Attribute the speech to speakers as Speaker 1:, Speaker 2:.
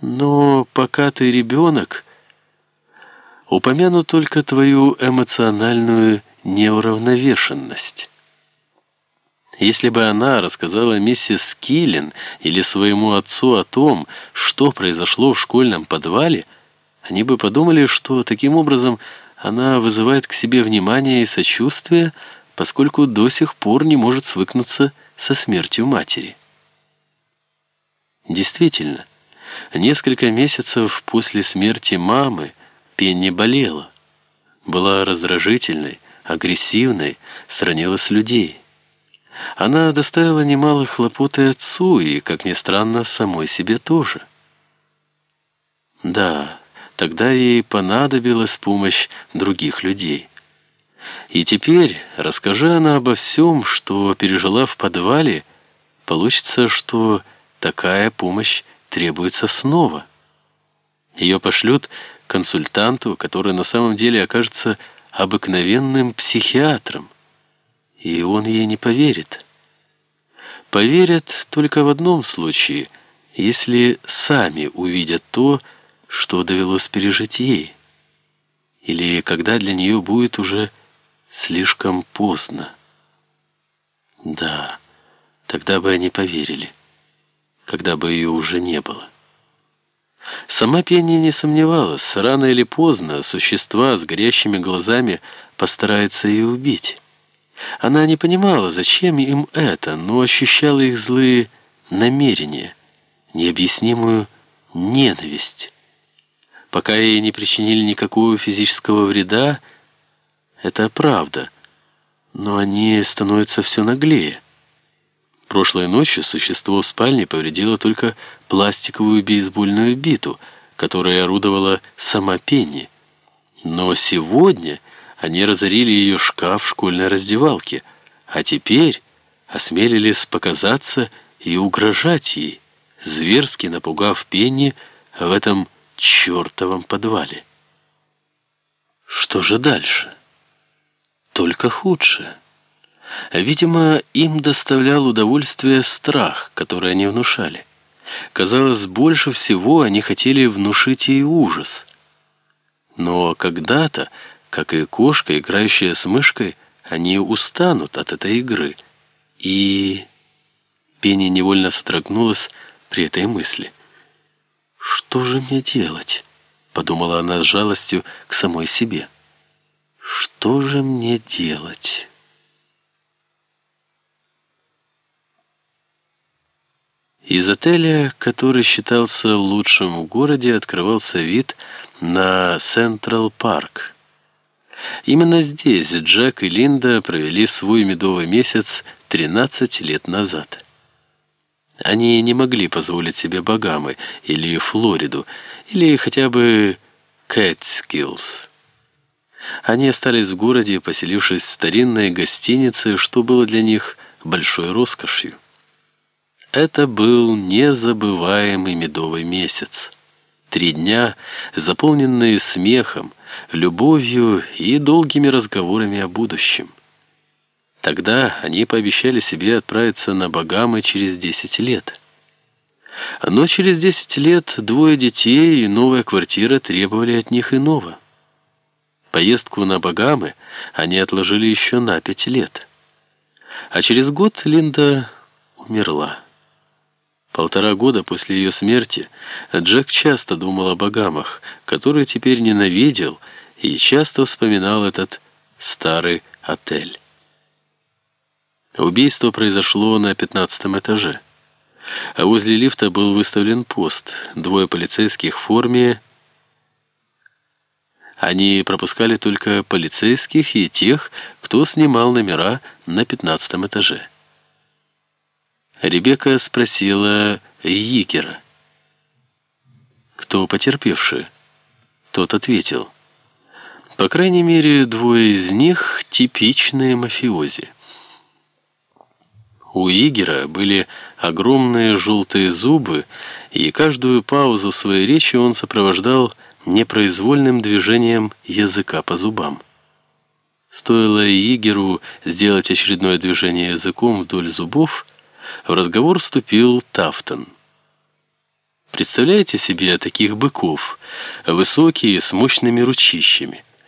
Speaker 1: Но пока ты ребенок, упомяну только твою эмоциональную неуравновешенность. Если бы она рассказала миссис Киллин или своему отцу о том, что произошло в школьном подвале, они бы подумали, что таким образом она вызывает к себе внимание и сочувствие, поскольку до сих пор не может свыкнуться со смертью матери. Действительно, несколько месяцев после смерти мамы Пенни болела. Была раздражительной, агрессивной, сторонилась людей. Она доставила немало хлопот и отцу, и, как ни странно, самой себе тоже. Да, тогда ей понадобилась помощь других людей. И теперь, расскажи она обо всем, что пережила в подвале, получится, что такая помощь требуется снова. Ее пошлют консультанту, который на самом деле окажется обыкновенным психиатром, и он ей не поверит. Поверят только в одном случае, если сами увидят то, что довелось пережить ей, или когда для нее будет уже слишком поздно. Да, тогда бы они поверили, когда бы ее уже не было. Сама Пенни не сомневалась, рано или поздно существа с горящими глазами постараются ее убить. Она не понимала, зачем им это, но ощущала их злые намерения, необъяснимую ненависть. Пока ей не причинили никакого физического вреда, это правда, но они становятся все наглее. Прошлой ночью существо в спальне повредило только пластиковую бейсбольную биту, которой орудовала сама Пенни. Но сегодня они разорили ее шкаф в школьной раздевалке, а теперь осмелились показаться и угрожать ей, зверски напугав Пенни в этом чертовом подвале. Что же дальше? Только худшее. Видимо, им доставлял удовольствие страх, который они внушали. Казалось, больше всего они хотели внушить ей ужас. Но когда-то, как и кошка, играющая с мышкой, они устанут от этой игры. И... Пенни невольно содрогнулась при этой мысли. «Что же мне делать?» — подумала она с жалостью к самой себе. «Что же мне делать?» Из отеля, который считался лучшим в городе, открывался вид на Централ Парк. Именно здесь Джек и Линда провели свой медовый месяц 13 лет назад. Они не могли позволить себе Багамы или Флориду, или хотя бы Кэтскиллс. Они остались в городе, поселившись в старинной гостинице, что было для них большой роскошью. Это был незабываемый медовый месяц. Три дня, заполненные смехом, любовью и долгими разговорами о будущем. Тогда они пообещали себе отправиться на Багамы через 10 лет. Но через 10 лет двое детей и новая квартира требовали от них иного. Поездку на Багамы они отложили еще на пять лет. А через год Линда умерла. Полтора года после ее смерти Джек часто думал о богамах, которые теперь ненавидел, и часто вспоминал этот старый отель. Убийство произошло на пятнадцатом этаже. А возле лифта был выставлен пост. Двое полицейских в форме. Они пропускали только полицейских и тех, кто снимал номера на пятнадцатом этаже. Ребекка спросила Йикера. «Кто потерпевший?» Тот ответил. «По крайней мере, двое из них типичные мафиози». У Игера были огромные желтые зубы, и каждую паузу своей речи он сопровождал непроизвольным движением языка по зубам. Стоило Игеру сделать очередное движение языком вдоль зубов, в разговор вступил Тафтон. Представляете себе таких быков, высокие, с мощными ручищами.